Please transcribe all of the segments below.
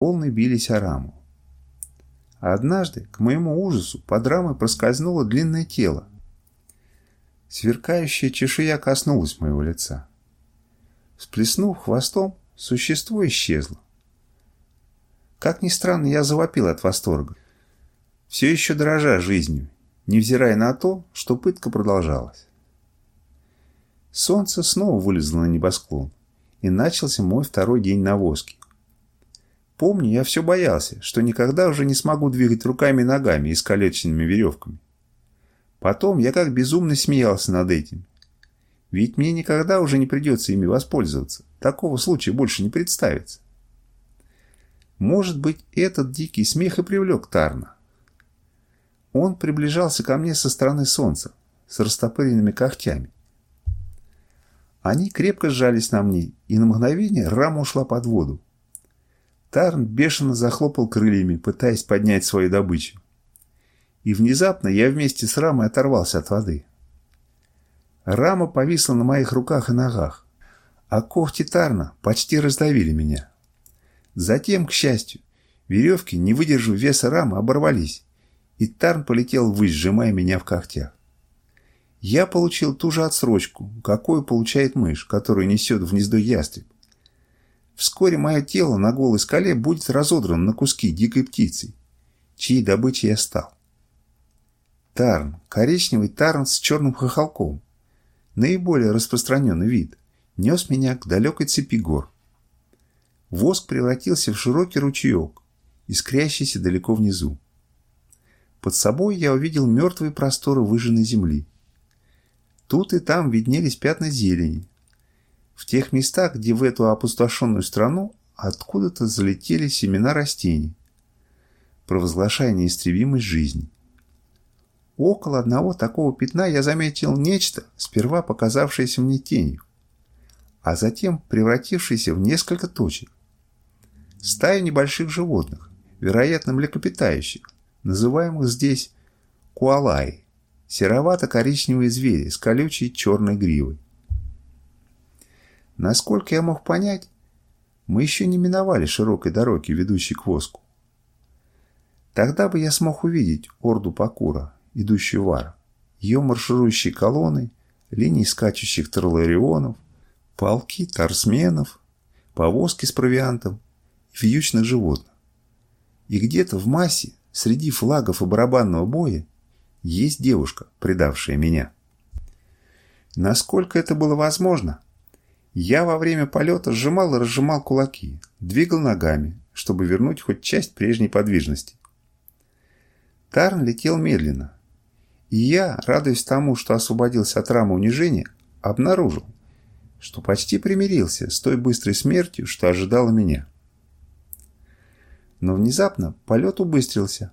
волны бились о раму. Однажды, к моему ужасу, под рамой проскользнуло длинное тело. Сверкающая чешуя коснулась моего лица. Всплеснув хвостом, существо исчезло. Как ни странно, я завопил от восторга. Все еще дрожа жизнью, невзирая на то, что пытка продолжалась. Солнце снова вылезло на небосклон, и начался мой второй день на воске. Помню, я все боялся, что никогда уже не смогу двигать руками и ногами искалеченными веревками. Потом я как безумно смеялся над этим. Ведь мне никогда уже не придется ими воспользоваться. Такого случая больше не представится. Может быть, этот дикий смех и привлек Тарна. Он приближался ко мне со стороны солнца, с растопыренными когтями. Они крепко сжались на мне, и на мгновение рама ушла под воду. Тарн бешено захлопал крыльями, пытаясь поднять свою добычу. И внезапно я вместе с рамой оторвался от воды. Рама повисла на моих руках и ногах, а когти Тарна почти раздавили меня. Затем, к счастью, веревки, не выдержав веса рамы, оборвались, и Тарн полетел ввысь, сжимая меня в когтях. Я получил ту же отсрочку, какую получает мышь, которую несет в гнездо ястреб. Вскоре мое тело на голой скале будет разодрано на куски дикой птицей, чьей добычей я стал. Тарн, коричневый тарн с черным хохолком, наиболее распространенный вид, нес меня к далекой цепи гор. Воск превратился в широкий ручеек, искрящийся далеко внизу. Под собой я увидел мертвые просторы выжженной земли. Тут и там виднелись пятна зелени, в тех местах, где в эту опустошенную страну откуда-то залетели семена растений, провозглашая неистребимость жизни. Около одного такого пятна я заметил нечто, сперва показавшееся мне тенью, а затем превратившееся в несколько точек. Стаю небольших животных, вероятно, млекопитающих, называемых здесь куалаи, серовато-коричневые звери с колючей черной гривой. Насколько я мог понять, мы еще не миновали широкой дороги, ведущей к воску. Тогда бы я смог увидеть орду Пакура, идущую в Ар, ее марширующие колонны, линии скачущих тарларионов, полки тарсменов, повозки с провиантом и вьючных животных. И где-то в массе, среди флагов и барабанного боя, есть девушка, предавшая меня. Насколько это было возможно – я во время полета сжимал и разжимал кулаки, двигал ногами, чтобы вернуть хоть часть прежней подвижности. Тарн летел медленно, и я, радуясь тому, что освободился от рамы унижения, обнаружил, что почти примирился с той быстрой смертью, что ожидала меня. Но внезапно полет убыстрился,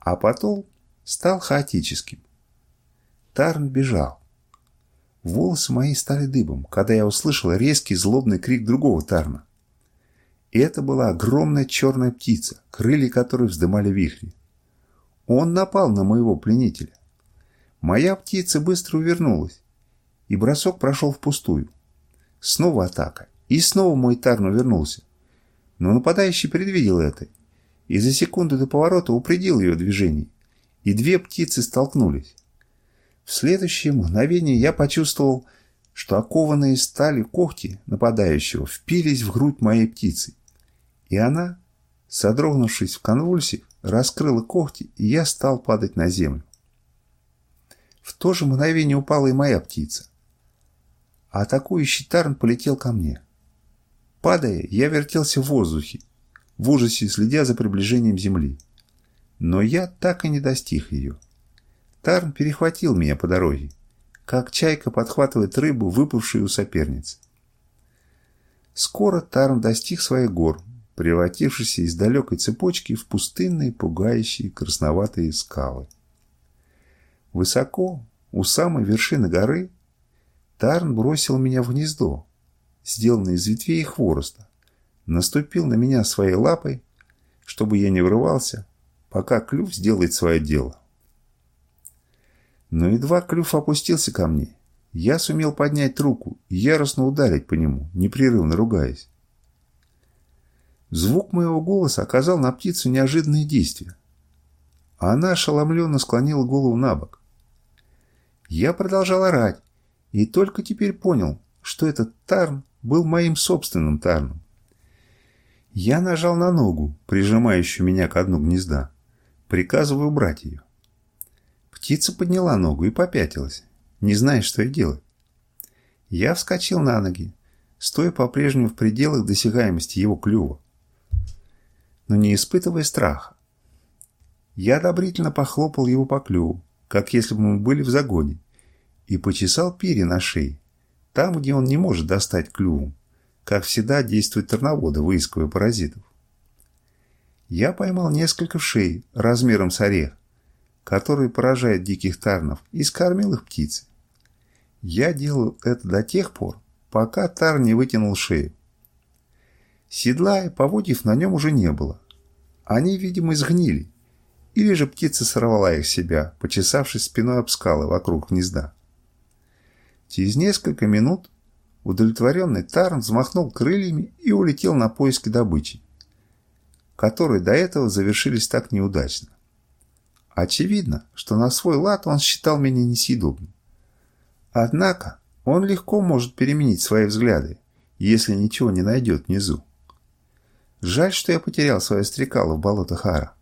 а потом стал хаотическим. Тарн бежал. Волосы мои стали дыбом, когда я услышал резкий злобный крик другого Тарна. И это была огромная черная птица, крылья которой вздымали вихри. Он напал на моего пленителя. Моя птица быстро увернулась, и бросок прошел впустую. Снова атака, и снова мой Тарн увернулся. Но нападающий предвидел это, и за секунду до поворота упредил ее движение, и две птицы столкнулись. В следующее мгновение я почувствовал, что окованные стали когти нападающего впились в грудь моей птицы. И она, содрогнувшись в конвульсии, раскрыла когти, и я стал падать на землю. В то же мгновение упала и моя птица. А атакующий Тарн полетел ко мне. Падая, я вертелся в воздухе, в ужасе следя за приближением земли. Но я так и не достиг ее. Тарн перехватил меня по дороге, как чайка подхватывает рыбу, выпавшую у соперницы. Скоро Тарн достиг своих гор, превратившись из далекой цепочки в пустынные, пугающие красноватые скалы. Высоко, у самой вершины горы, Тарн бросил меня в гнездо, сделанное из ветвей и хвороста, наступил на меня своей лапой, чтобы я не врывался, пока клюв сделает свое дело. Но едва клюв опустился ко мне, я сумел поднять руку и яростно ударить по нему, непрерывно ругаясь. Звук моего голоса оказал на птицу неожиданное действие. Она ошеломленно склонила голову на бок. Я продолжал орать, и только теперь понял, что этот тарн был моим собственным тарном. Я нажал на ногу, прижимающую меня к дну гнезда, приказывая убрать ее. Птица подняла ногу и попятилась, не зная, что ей делать. Я вскочил на ноги, стоя по-прежнему в пределах досягаемости его клюва, но не испытывая страха. Я одобрительно похлопал его по клюву, как если бы мы были в загоне, и почесал перья на шее, там, где он не может достать клювом, как всегда действуют торноводы, выискивая паразитов. Я поймал несколько вшей размером с орех, которые поражают диких тарнов, и скормил их птице. Я делал это до тех пор, пока тар не вытянул шею. Седла и поводьев на нем уже не было. Они, видимо, изгнили. Или же птица сорвала их себя, почесавшись спиной об скалы вокруг гнезда. Через несколько минут удовлетворенный Тарн взмахнул крыльями и улетел на поиски добычи, которые до этого завершились так неудачно. Очевидно, что на свой лад он считал меня несъедобным. Однако он легко может переменить свои взгляды, если ничего не найдет внизу. Жаль, что я потерял свое стрекало в болотах Ара.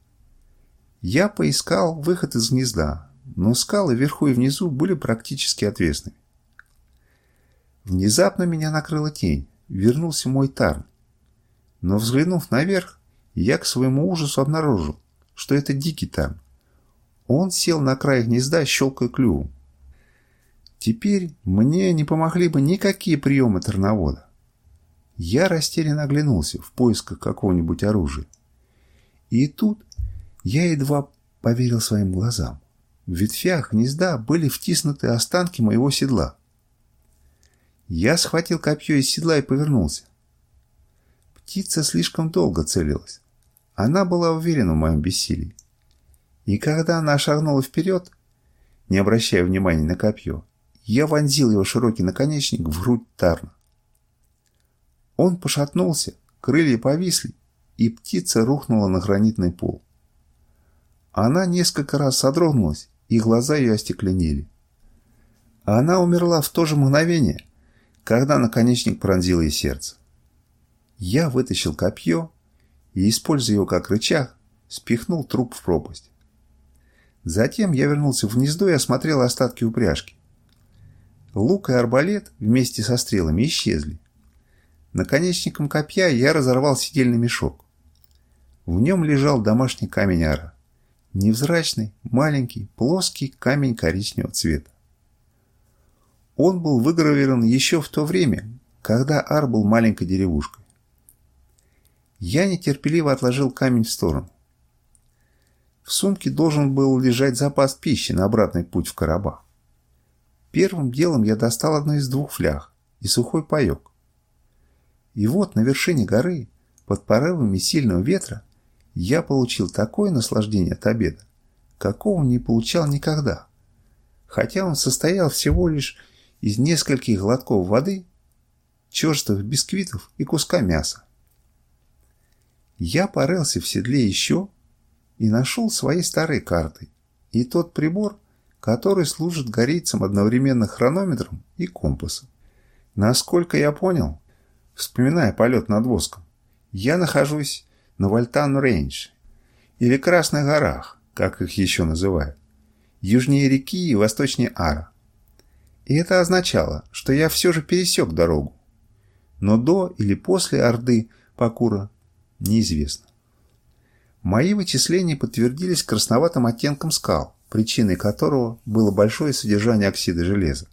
Я поискал выход из гнезда, но скалы вверху и внизу были практически отвесными. Внезапно меня накрыла тень, вернулся мой Тарн. Но взглянув наверх, я к своему ужасу обнаружил, что это дикий Тарн. Он сел на край гнезда, щелкая клювом. Теперь мне не помогли бы никакие приемы терновода. Я растерянно оглянулся в поисках какого-нибудь оружия. И тут я едва поверил своим глазам. В ветвях гнезда были втиснуты останки моего седла. Я схватил копье из седла и повернулся. Птица слишком долго целилась. Она была уверена в моем бессилии. И когда она шагнула вперед, не обращая внимания на копье, я вонзил его широкий наконечник в грудь Тарна. Он пошатнулся, крылья повисли, и птица рухнула на гранитный пол. Она несколько раз содрогнулась, и глаза ее остекленели. Она умерла в то же мгновение, когда наконечник пронзил ей сердце. Я вытащил копье и, используя его как рычаг, спихнул труп в пропасть. Затем я вернулся в гнездо и осмотрел остатки упряжки. Лук и арбалет вместе со стрелами исчезли. Наконечником копья я разорвал сидельный мешок. В нем лежал домашний камень ара. Невзрачный, маленький, плоский камень коричневого цвета. Он был выгравирован еще в то время, когда Ар был маленькой деревушкой. Я нетерпеливо отложил камень в сторону. В сумке должен был лежать запас пищи на обратный путь в Карабах. Первым делом я достал одну из двух фляг и сухой паек. И вот на вершине горы, под порывами сильного ветра, я получил такое наслаждение от обеда, какого не получал никогда. Хотя он состоял всего лишь из нескольких глотков воды, черстых бисквитов и куска мяса. Я порылся в седле еще и нашел свои старые карты и тот прибор, который служит горейцам одновременно хронометром и компасом. Насколько я понял, вспоминая полет над воском, я нахожусь на Вольтан-Рейндж или Красных горах, как их еще называют, южнее реки и восточнее Ара. И это означало, что я все же пересек дорогу. Но до или после Орды Пакура неизвестно. Мои вычисления подтвердились красноватым оттенком скал, причиной которого было большое содержание оксида железа.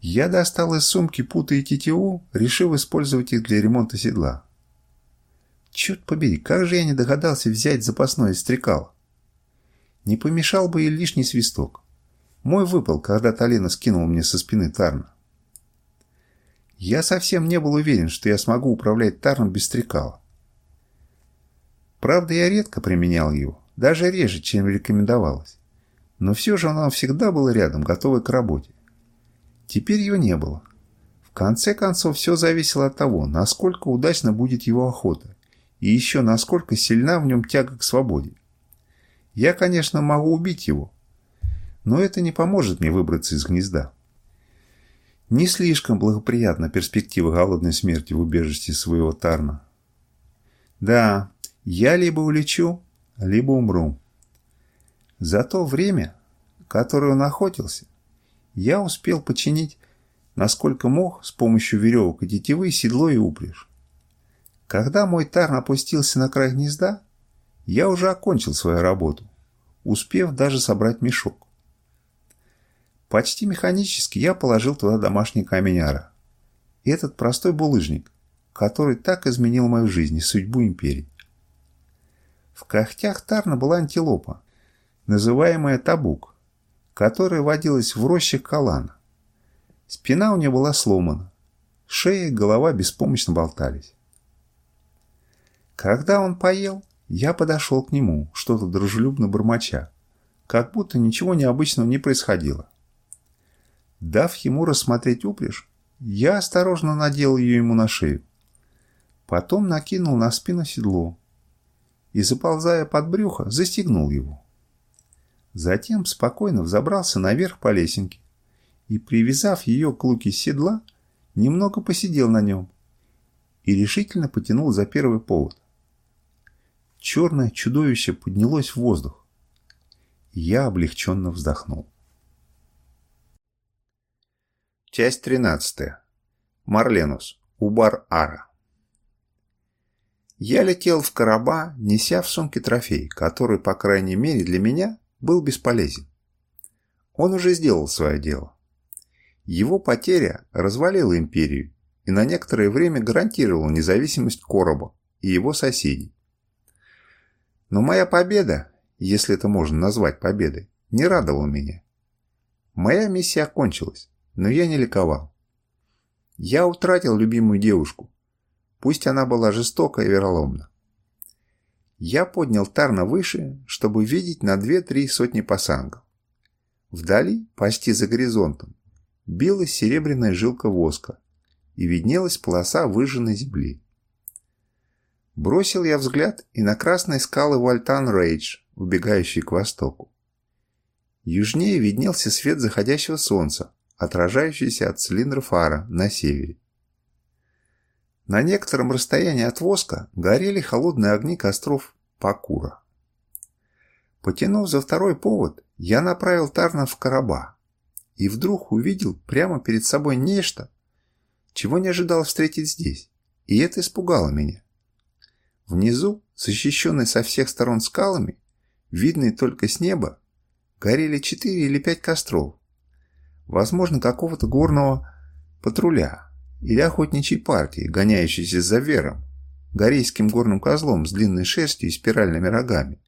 Я достал из сумки путы и тетиву, решив использовать их для ремонта седла. Черт побери, как же я не догадался взять запасное стрекало. Не помешал бы и лишний свисток. Мой выпал, когда Талина скинул мне со спины Тарна. Я совсем не был уверен, что я смогу управлять Тарном без стрекала. Правда, я редко применял его, даже реже, чем рекомендовалось. Но все же оно всегда было рядом, готовое к работе. Теперь его не было. В конце концов, все зависело от того, насколько удачно будет его охота и еще насколько сильна в нем тяга к свободе. Я, конечно, могу убить его, но это не поможет мне выбраться из гнезда. Не слишком благоприятна перспектива голодной смерти в убежище своего Тарна. Да, я либо улечу, либо умру. За то время, которое он охотился, я успел починить, насколько мог, с помощью веревок и тетивы, седло и упряжь. Когда мой тарн опустился на край гнезда, я уже окончил свою работу, успев даже собрать мешок. Почти механически я положил туда домашний каменяра. И этот простой булыжник, который так изменил мою жизнь и судьбу империи. В когтях Тарна была антилопа, называемая табук, которая водилась в рощах Калана. Спина у нее была сломана, шея и голова беспомощно болтались. Когда он поел, я подошел к нему, что-то дружелюбно бормоча, как будто ничего необычного не происходило. Дав ему рассмотреть упряжь, я осторожно надел ее ему на шею. Потом накинул на спину седло, и, заползая под брюхо, застегнул его. Затем спокойно взобрался наверх по лесенке и, привязав ее к луке седла, немного посидел на нем и решительно потянул за первый повод. Черное чудовище поднялось в воздух, я облегченно вздохнул. Часть 13. Марленус. Убар-Ара. Я летел в короба, неся в сумке трофей, который, по крайней мере для меня, был бесполезен. Он уже сделал свое дело. Его потеря развалила империю и на некоторое время гарантировала независимость короба и его соседей. Но моя победа, если это можно назвать победой, не радовала меня. Моя миссия окончилась, но я не ликовал. Я утратил любимую девушку, пусть она была жестока и вероломна. Я поднял Тарна выше, чтобы видеть на две-три сотни пасангов. Вдали, почти за горизонтом, билась серебряная жилка воска, и виднелась полоса выжженной земли. Бросил я взгляд и на красные скалы Вальтан Рейдж, убегающие к востоку. Южнее виднелся свет заходящего солнца, отражающийся от цилиндра фара на севере. На некотором расстоянии от воска горели холодные огни костров Пакура. Потянув за второй повод, я направил Тарна в короба и вдруг увидел прямо перед собой нечто, чего не ожидал встретить здесь, и это испугало меня. Внизу, защищенный со всех сторон скалами, видные только с неба, горели четыре или пять костров, возможно, какого-то горного патруля, или охотничьей партии, гоняющейся за вером, горейским горным козлом с длинной шерстью и спиральными рогами,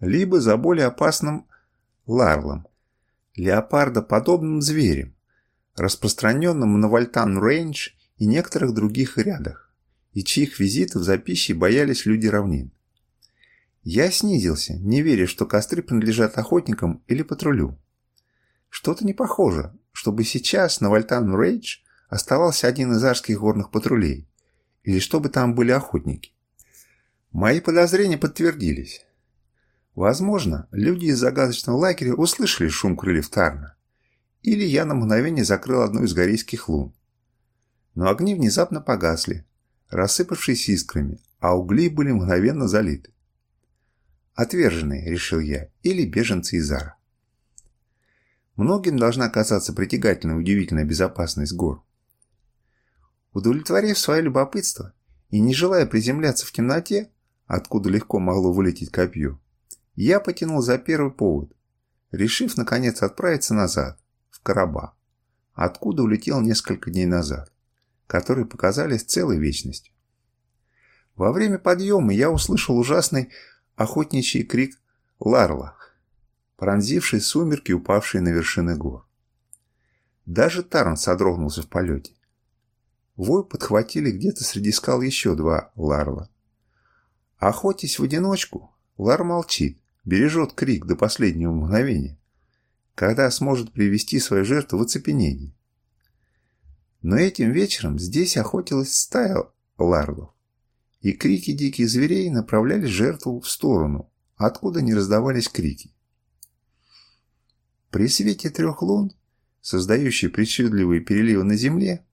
либо за более опасным ларлом, леопардоподобным зверем, распространенным на Вольтан-Рейндж и некоторых других рядах, и чьих визитов за пищей боялись люди равнин. Я снизился, не веря, что костры принадлежат охотникам или патрулю. Что-то не похоже, чтобы сейчас на Вольтан-Рейндж оставался один из арских горных патрулей, или чтобы там были охотники. Мои подозрения подтвердились. Возможно, люди из загадочного лагеря услышали шум крыльев Тарна, или я на мгновение закрыл одну из горейских лун. Но огни внезапно погасли, рассыпавшись искрами, а угли были мгновенно залиты. Отверженные, решил я, или беженцы из Ара. Многим должна казаться притягательной удивительная безопасность гор. Удовлетворив свое любопытство и не желая приземляться в темноте, откуда легко могло вылететь копье, я потянул за первый повод, решив наконец отправиться назад, в Караба, откуда улетел несколько дней назад, которые показались целой вечностью. Во время подъема я услышал ужасный охотничий крик Ларла, пронзивший сумерки, упавшие на вершины гор. Даже Тарн содрогнулся в полете. Вой подхватили где-то среди скал еще два ларла. Охотясь в одиночку, лар молчит, бережет крик до последнего мгновения, когда сможет привести свою жертву в оцепенение. Но этим вечером здесь охотилась стая ларлов, и крики диких зверей направляли жертву в сторону, откуда не раздавались крики. При свете трех лун, создающей причудливые переливы на земле,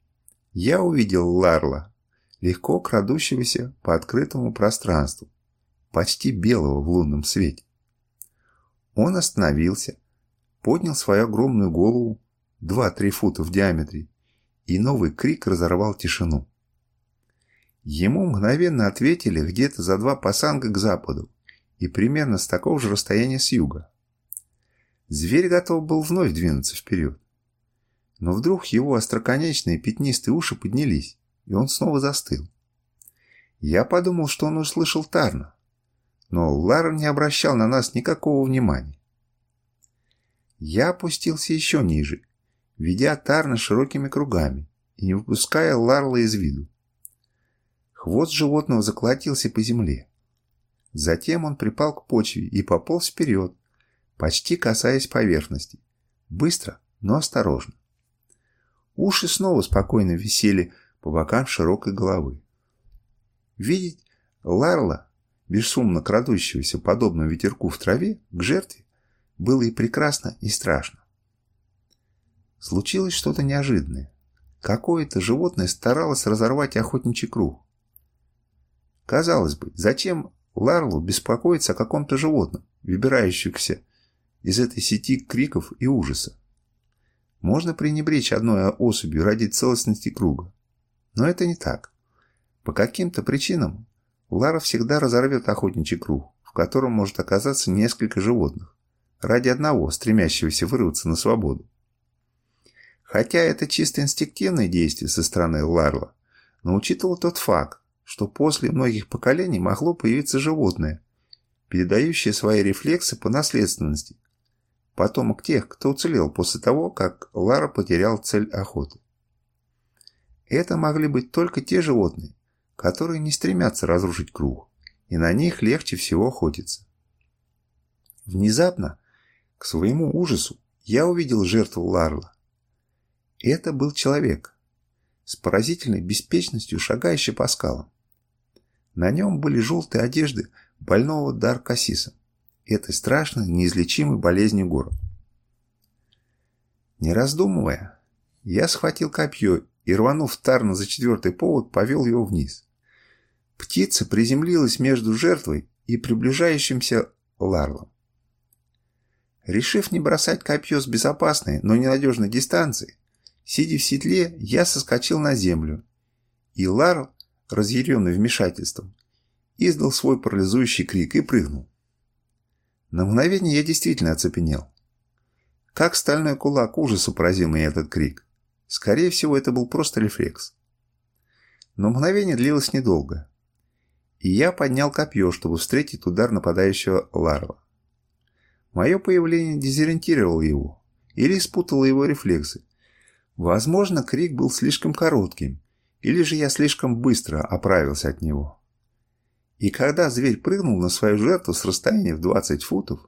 я увидел Ларла, легко крадущегося по открытому пространству, почти белого в лунном свете. Он остановился, поднял свою огромную голову, 2-3 фута в диаметре, и новый крик разорвал тишину. Ему мгновенно ответили где-то за два пасанга к западу и примерно с такого же расстояния с юга. Зверь готов был вновь двинуться вперед. Но вдруг его остроконечные пятнистые уши поднялись, и он снова застыл. Я подумал, что он услышал Тарна, но Лар не обращал на нас никакого внимания. Я опустился еще ниже, ведя Тарна широкими кругами и не выпуская Ларла из виду. Хвост животного заколотился по земле. Затем он припал к почве и пополз вперед, почти касаясь поверхности. Быстро, но осторожно. Уши снова спокойно висели по бокам широкой головы. Видеть Ларла, бесшумно крадущегося, подобно ветерку в траве, к жертве, было и прекрасно, и страшно. Случилось что-то неожиданное. Какое-то животное старалось разорвать охотничий круг. Казалось бы, зачем Ларлу беспокоиться о каком-то животном, выбирающемся из этой сети криков и ужаса? Можно пренебречь одной особью ради целостности круга. Но это не так. По каким-то причинам Лара всегда разорвет охотничий круг, в котором может оказаться несколько животных, ради одного, стремящегося вырваться на свободу. Хотя это чисто инстинктивное действие со стороны Ларла, но учитывал тот факт, что после многих поколений могло появиться животное, передающее свои рефлексы по наследственности, потомок тех, кто уцелел после того, как Лара потерял цель охоты. Это могли быть только те животные, которые не стремятся разрушить круг, и на них легче всего охотиться. Внезапно, к своему ужасу, я увидел жертву Ларла. Это был человек, с поразительной беспечностью шагающий по скалам. На нем были желтые одежды больного Даркасиса, этой страшной, неизлечимой болезнью город. Не раздумывая, я схватил копье и, рванув Тарна за четвертый повод, повел его вниз. Птица приземлилась между жертвой и приближающимся Ларлом. Решив не бросать копье с безопасной, но ненадежной дистанции, сидя в седле, я соскочил на землю, и Ларл разъяренный вмешательством, издал свой парализующий крик и прыгнул. На мгновение я действительно оцепенел. Как стальной кулак ужаса поразил меня этот крик. Скорее всего, это был просто рефлекс. Но мгновение длилось недолго. И я поднял копье, чтобы встретить удар нападающего Ларва. Мое появление дезориентировало его или спутало его рефлексы. Возможно, крик был слишком коротким, или же я слишком быстро оправился от него. И когда зверь прыгнул на свою жертву с расстояния в 20 футов,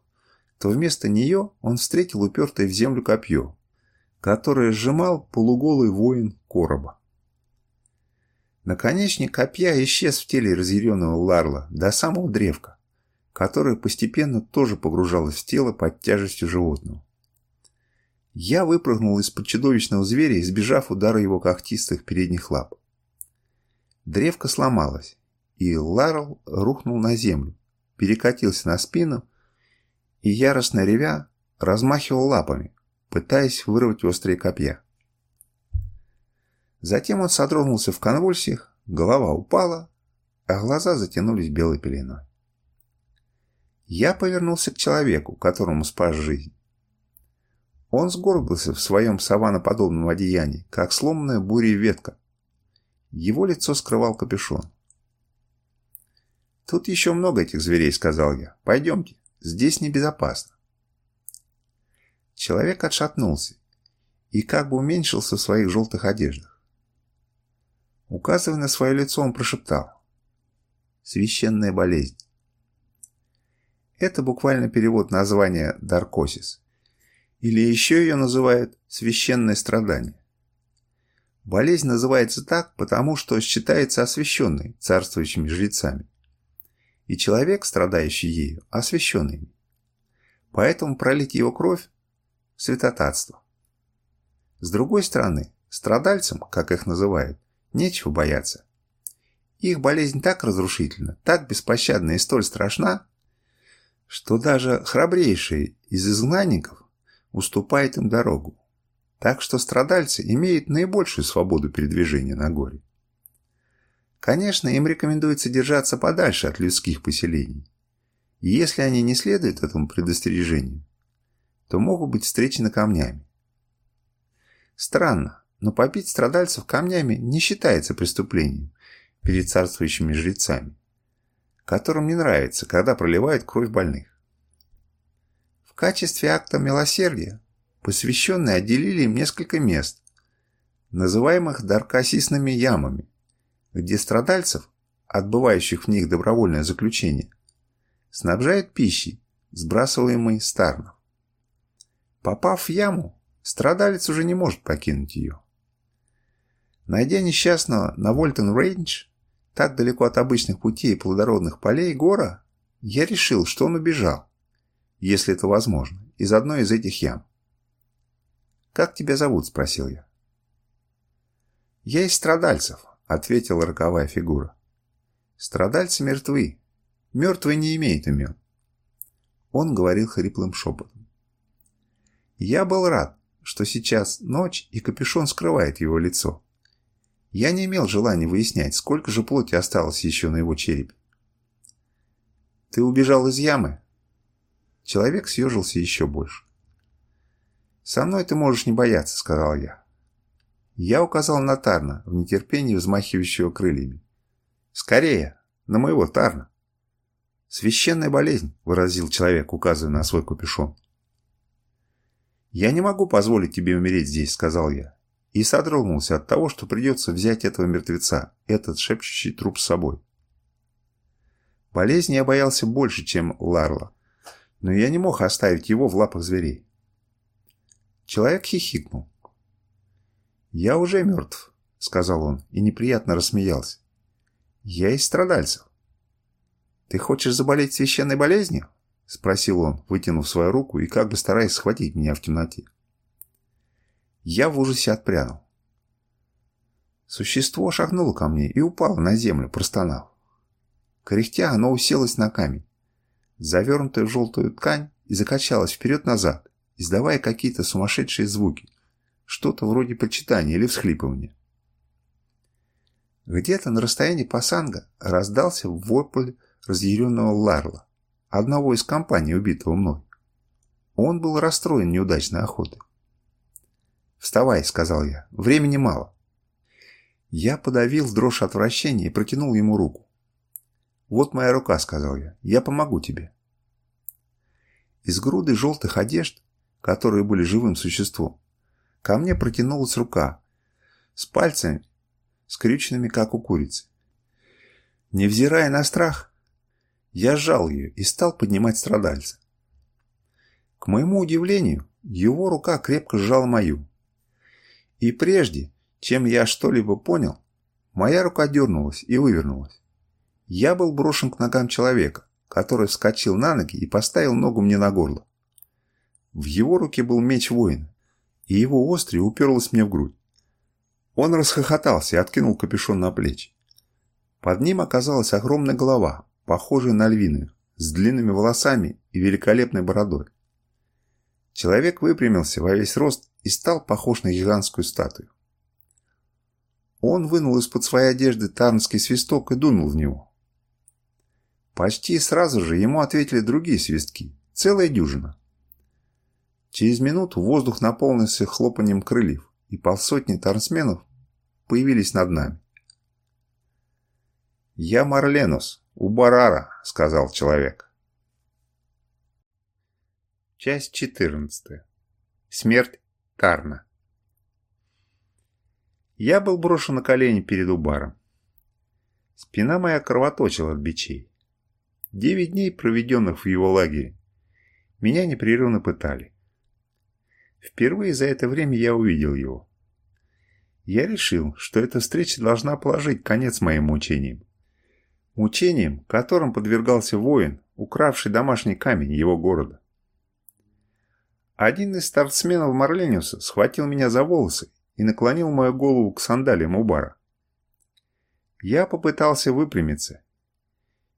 то вместо нее он встретил упертое в землю копье, которое сжимал полуголый воин короба. Наконечник копья исчез в теле разъяренного Ларла до самого древка, которое постепенно тоже погружалось в тело под тяжестью животного. Я выпрыгнул из-под чудовищного зверя, избежав удара его когтистых передних лап. Древко сломалось, и Ларл рухнул на землю, перекатился на спину и, яростно ревя, размахивал лапами, пытаясь вырвать острые копья. Затем он содрогнулся в конвульсиях, голова упала, а глаза затянулись белой пеленой. Я повернулся к человеку, которому спас жизнь. Он сгорбился в своем саваноподобном одеянии, как сломанная бурей ветка, его лицо скрывал капюшон. «Тут еще много этих зверей», — сказал я. «Пойдемте, здесь небезопасно». Человек отшатнулся и как бы уменьшился в своих желтых одеждах. Указывая на свое лицо, он прошептал. «Священная болезнь». Это буквально перевод названия «даркосис». Или еще ее называют «священное страдание». Болезнь называется так, потому что считается освященной царствующими жрецами. И человек, страдающий ею, освященный. Поэтому пролить его кровь – святотатство. С другой стороны, страдальцам, как их называют, нечего бояться. Их болезнь так разрушительна, так беспощадна и столь страшна, что даже храбрейший из изгнанников уступает им дорогу. Так что страдальцы имеют наибольшую свободу передвижения на горе. Конечно, им рекомендуется держаться подальше от людских поселений. И если они не следуют этому предостережению, то могут быть встречены камнями. Странно, но побить страдальцев камнями не считается преступлением перед царствующими жрецами, которым не нравится, когда проливают кровь больных. В качестве акта милосердия посвященные отделили им несколько мест, называемых даркосисными ямами, где страдальцев, отбывающих в них добровольное заключение, снабжают пищей, сбрасываемой с. Попав в яму, страдалец уже не может покинуть ее. Найдя несчастного на Вольтон-Рейндж, так далеко от обычных путей и плодородных полей гора, я решил, что он убежал, если это возможно, из одной из этих ям. «Как тебя зовут?» – спросил я. «Я из страдальцев», – ответила роковая фигура. «Страдальцы мертвы. Мертвые не имеют имен». Он говорил хриплым шепотом. Я был рад, что сейчас ночь и капюшон скрывает его лицо. Я не имел желания выяснять, сколько же плоти осталось еще на его черепе. «Ты убежал из ямы?» Человек съежился еще больше. «Со мной ты можешь не бояться», — сказал я. Я указал на Тарна, в нетерпении взмахивающего крыльями. «Скорее! На моего Тарна!» «Священная болезнь», — выразил человек, указывая на свой капюшон. «Я не могу позволить тебе умереть здесь», — сказал я. И содрогнулся от того, что придется взять этого мертвеца, этот шепчущий труп с собой. Болезни я боялся больше, чем Ларла, но я не мог оставить его в лапах зверей. Человек хихикнул. «Я уже мертв», — сказал он и неприятно рассмеялся. «Я из страдальцев». «Ты хочешь заболеть священной болезнью?» — спросил он, вытянув свою руку и как бы стараясь схватить меня в темноте. Я в ужасе отпрянул. Существо шагнуло ко мне и упало на землю, простонав. Кряхтя оно уселось на камень, завернутую в желтую ткань, и закачалось вперед-назад, издавая какие-то сумасшедшие звуки, что-то вроде почитания или всхлипывания. Где-то на расстоянии пасанга раздался вопль разъяренного Ларла, одного из компаний, убитого мной. Он был расстроен неудачной охотой. «Вставай», — сказал я, — «времени мало». Я подавил дрожь отвращения и протянул ему руку. «Вот моя рука», — сказал я, — «я помогу тебе». Из груды желтых одежд которые были живым существом. Ко мне протянулась рука с пальцами, скрюченными, как у курицы. Невзирая на страх, я сжал ее и стал поднимать страдальца. К моему удивлению, его рука крепко сжала мою. И прежде, чем я что-либо понял, моя рука дернулась и вывернулась. Я был брошен к ногам человека, который вскочил на ноги и поставил ногу мне на горло. В его руке был меч воина, и его острие уперлось мне в грудь. Он расхохотался и откинул капюшон на плечи. Под ним оказалась огромная голова, похожая на львиную, с длинными волосами и великолепной бородой. Человек выпрямился во весь рост и стал похож на гигантскую статую. Он вынул из-под своей одежды тарнский свисток и дунул в него. Почти сразу же ему ответили другие свистки, целая дюжина. Через минуту воздух наполнился хлопанием крыльев, и полсотни тарсменов появились над нами. «Я Марленус, у Барара», — сказал человек. Часть 14. Смерть Тарна. Я был брошен на колени перед Убаром. Спина моя кровоточила от бичей. Девять дней, проведенных в его лагере, меня непрерывно пытали. Впервые за это время я увидел его. Я решил, что эта встреча должна положить конец моим мучениям. Мучениям, которым подвергался воин, укравший домашний камень его города. Один из стартсменов Марлениуса схватил меня за волосы и наклонил мою голову к сандалиям у бара. Я попытался выпрямиться,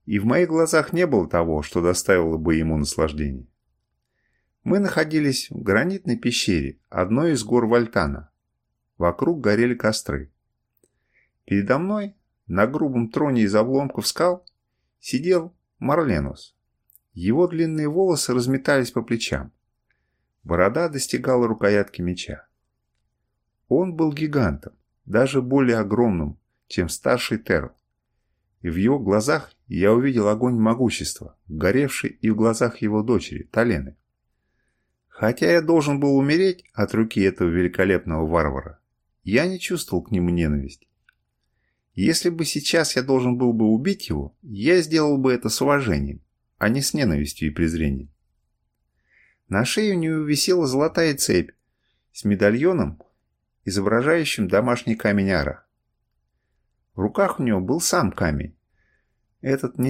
и в моих глазах не было того, что доставило бы ему наслаждение. Мы находились в гранитной пещере одной из гор Вальтана. Вокруг горели костры. Передо мной, на грубом троне из обломков скал, сидел Марленус. Его длинные волосы разметались по плечам. Борода достигала рукоятки меча. Он был гигантом, даже более огромным, чем старший Терл. И в его глазах я увидел огонь могущества, горевший и в глазах его дочери, Талены. Хотя я должен был умереть от руки этого великолепного варвара, я не чувствовал к нему ненависти. Если бы сейчас я должен был бы убить его, я сделал бы это с уважением, а не с ненавистью и презрением. На шее у него висела золотая цепь с медальоном, изображающим домашний камень Ара. В руках у него был сам камень. Этот не